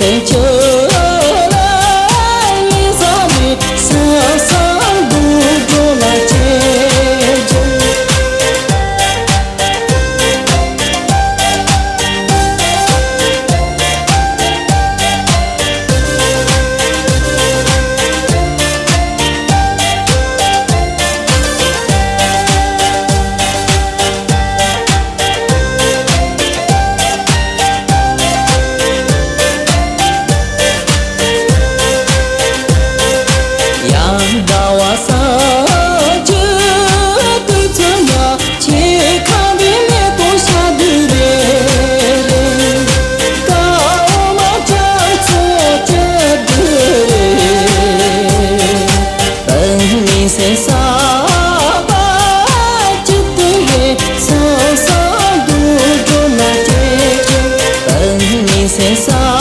色就 pensar.